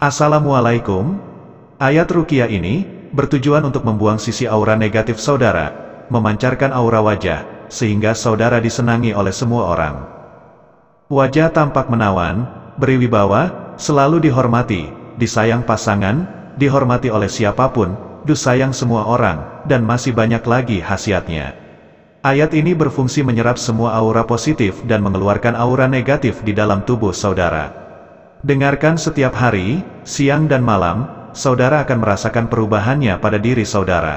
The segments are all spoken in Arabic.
Assalamualaikum. Ayat rukiah ini bertujuan untuk membuang sisi aura negatif saudara, memancarkan aura wajah, sehingga saudara disenangi oleh semua orang. Wajah tampak menawan, berwibawa, selalu dihormati, disayang pasangan, dihormati oleh siapa pun, disayang semua orang, dan masih banyak lagi khasiatnya. Ayat ini berfungsi menyerap semua aura positif dan mengeluarkan aura negatif di dalam tubuh saudara. Dengarkan setiap hari, siang dan malam, saudara akan merasakan perubahannya pada diri saudara.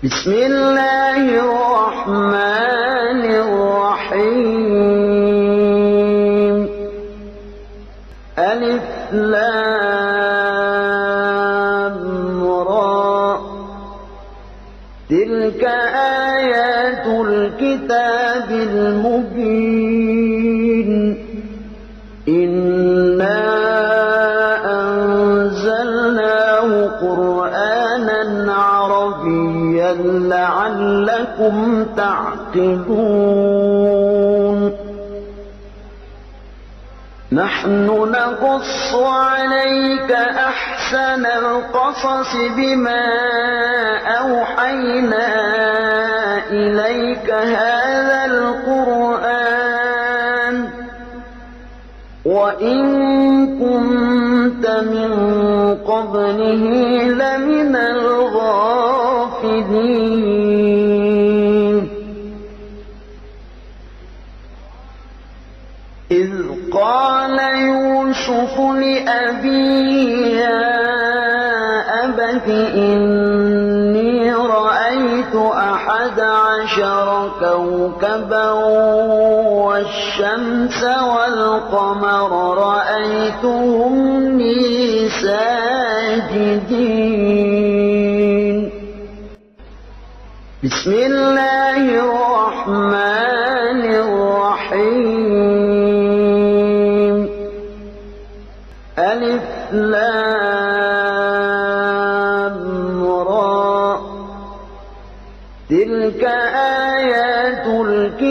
Bismillahirrahmanirrahim. Alif Lam La'allakum ta'qilun. نحن نقص عليك أحسن القصص بما أوحينا إليك هذا القرآن وإن كنت من قبله لمن الغافلين لأبيه يا أبت إني رأيت أحد عشر كوكبا والشمس والقمر رأيتهم لي ساجدين بسم الله الرحمن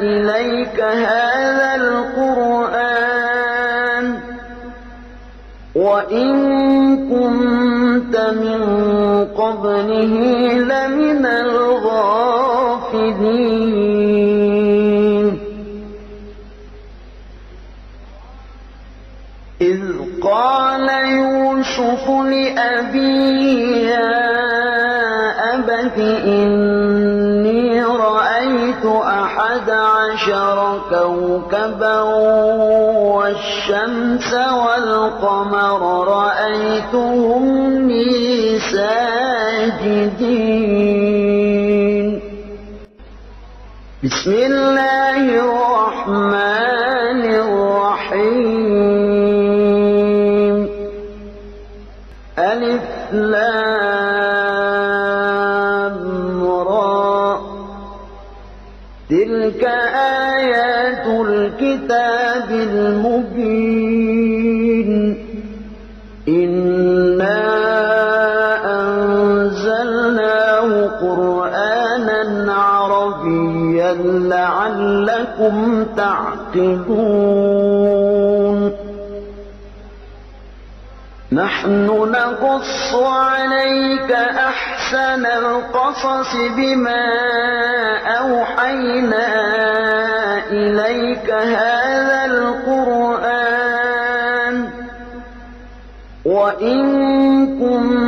إليك هذا القرآن وإن كنت من قبله لمن الغافلين. إذ قال يوسف لأبيه أحد عشر كوكبا والشمس والقمر رأيتهم لي ساجدين. بسم الله الرحمن عربيا لعلكم تعقلون. نحن نقص عليك أحسن القصص بما أوحينا إليك هذا القرآن. وإن كنت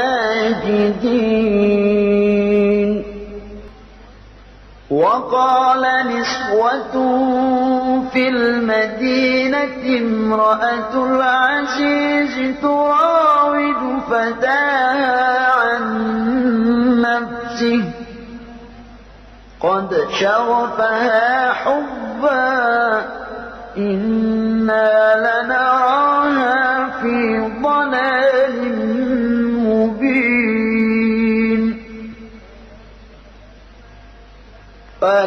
وقال نسوة في المدينة امرأة العزيز تراود فتاها عن نفسه. قد شغفها حبا إنا لنراها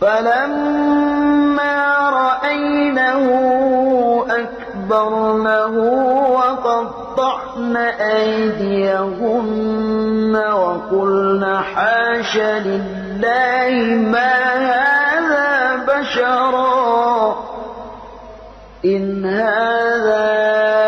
فلما رأينه أكبرنه وقطعن أيديهن وقلن حاش لله ما هذا بشرا إن هذا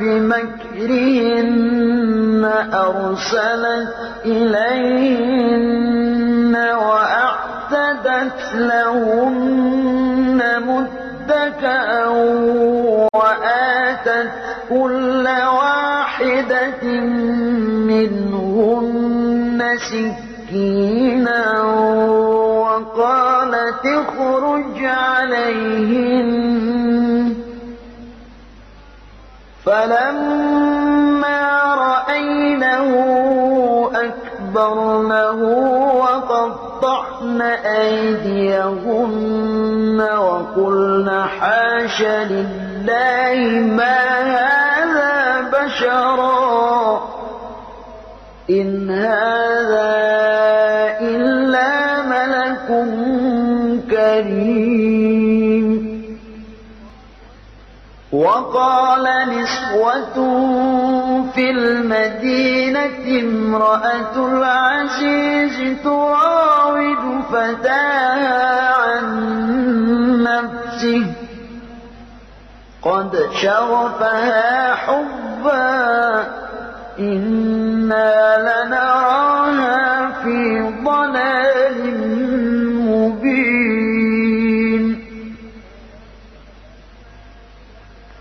بمكرهن أرسلت إليهن وأعتدت لهن متكأ وآتت كل واحدة منهن سكينا وقالت اخرج عليهن فلما رأينه أكبرنه وقطعن أيديهن وقلن حاش لله ما هذا بشرا إن هذا وقال نسوة في المدينة امرأة العزيز تراود فتاها عن نفسه. قد شغفها حبا إنا لنراها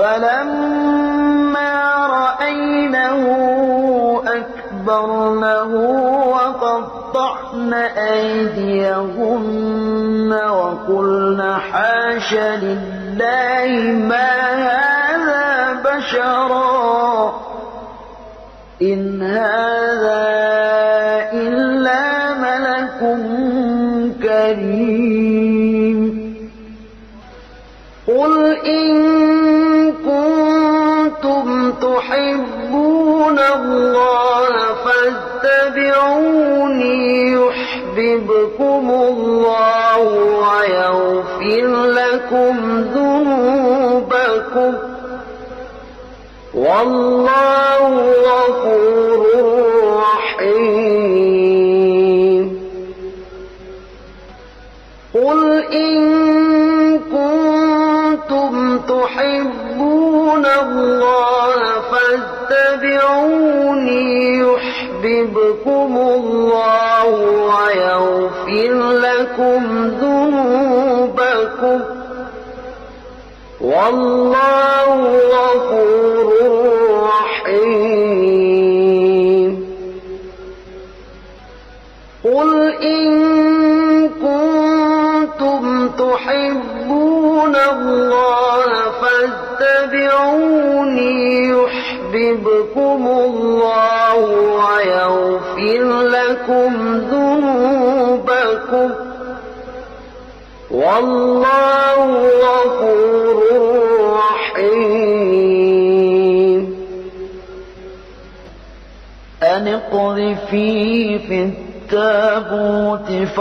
فلما رأينه أكبرنه وقطعن أيديهن وقلن حاش لله ما هذا بشرا إن هذا يحببكم الله لكم ذنوبكم والله غفور رحيم. قل إن كنتم تحبون الله فاتبعوني يحببكم الله ويغفر لكم ذنوبكم. والله غفور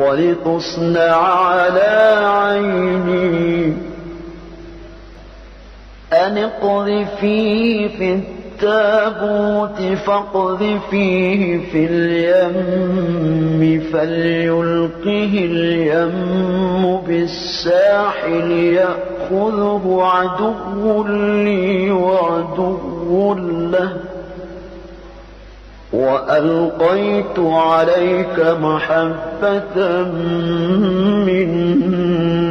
ولتصنع على عيني. أن اقذفيه في التابوت فاقذفيه في اليم فليلقه اليم بالساحل يأخذه عدو لي وعدو له. وألقيت عليك محبة مني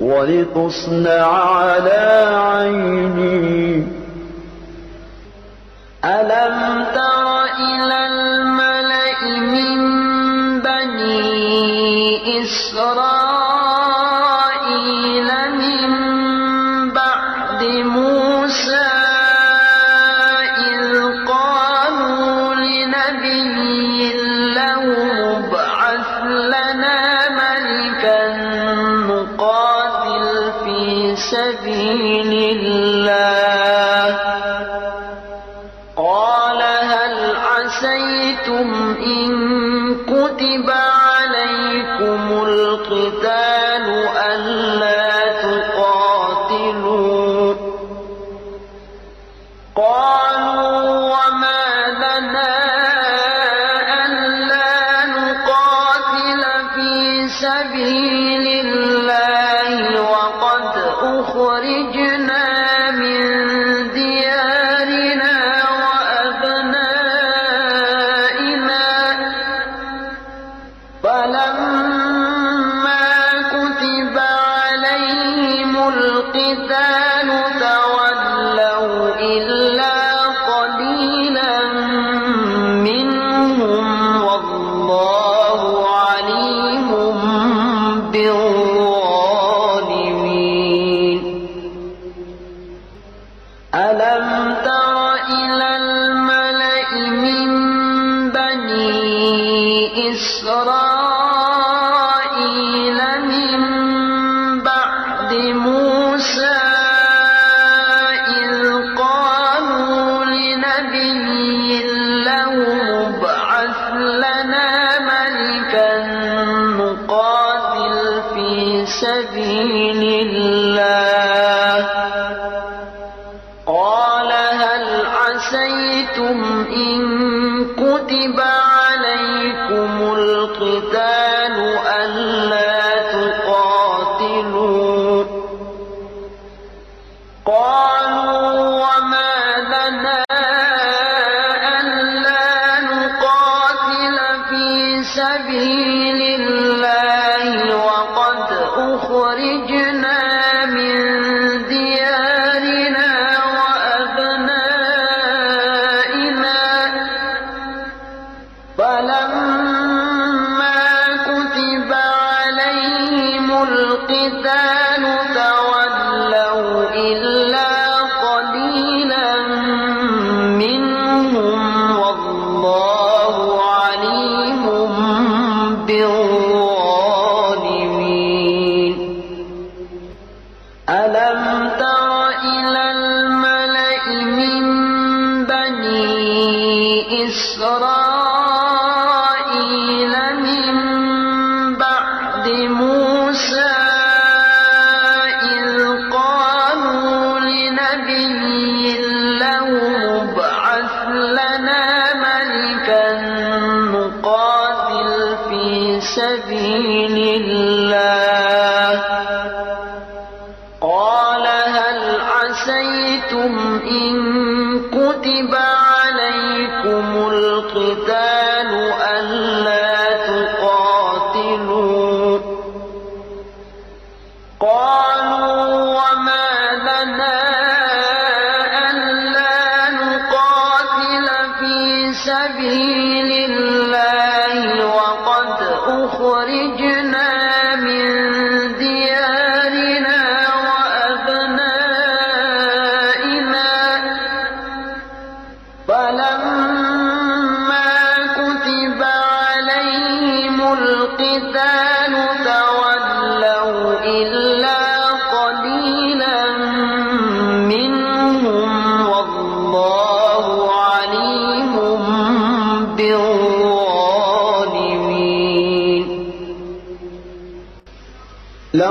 ولتصنع على عيني. ألم كتب إن كتب قال هل عسيتم إن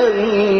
الحريق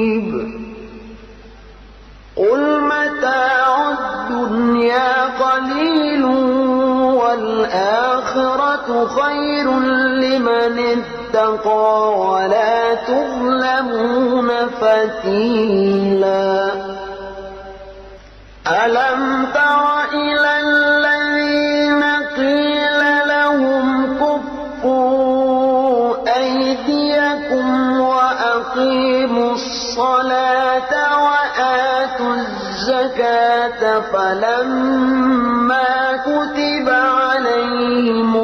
خير لمن اتقى ولا تظلمون فتيلا. ألم تر إلى الذين قيل لهم كفوا أيديكم وأقيموا الصلاة وآتوا الزكاة فلما كتب عليهم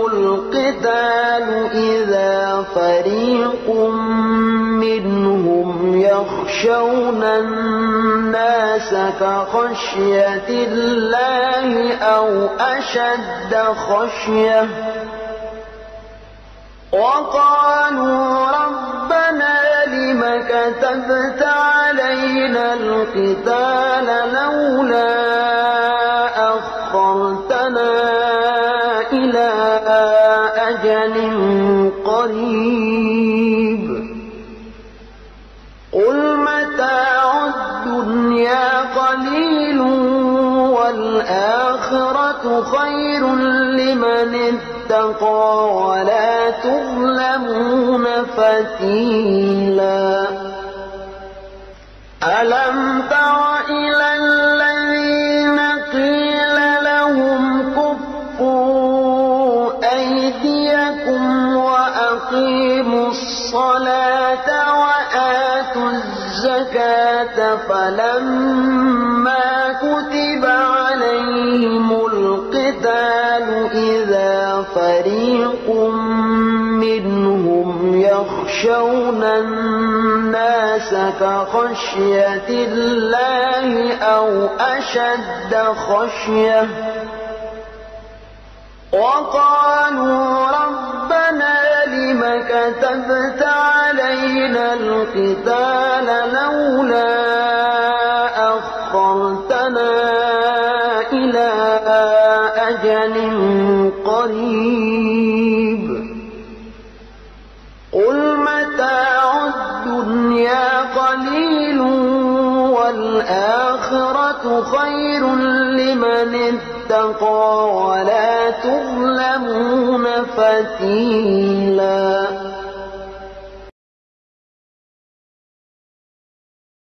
يخشون الناس كخشية الله أو أشد خشية. وقالوا ربنا لم كتبت علينا القتال لولا والآخرة خير لمن اتقى ولا تظلمون فتيلا. ألم تر يخشون الناس كخشية الله أو أشد خشية. وقالوا ربنا لم كتبت علينا القتال لولا والآخرة خير لمن اتقى ولا تظلمون فتيلا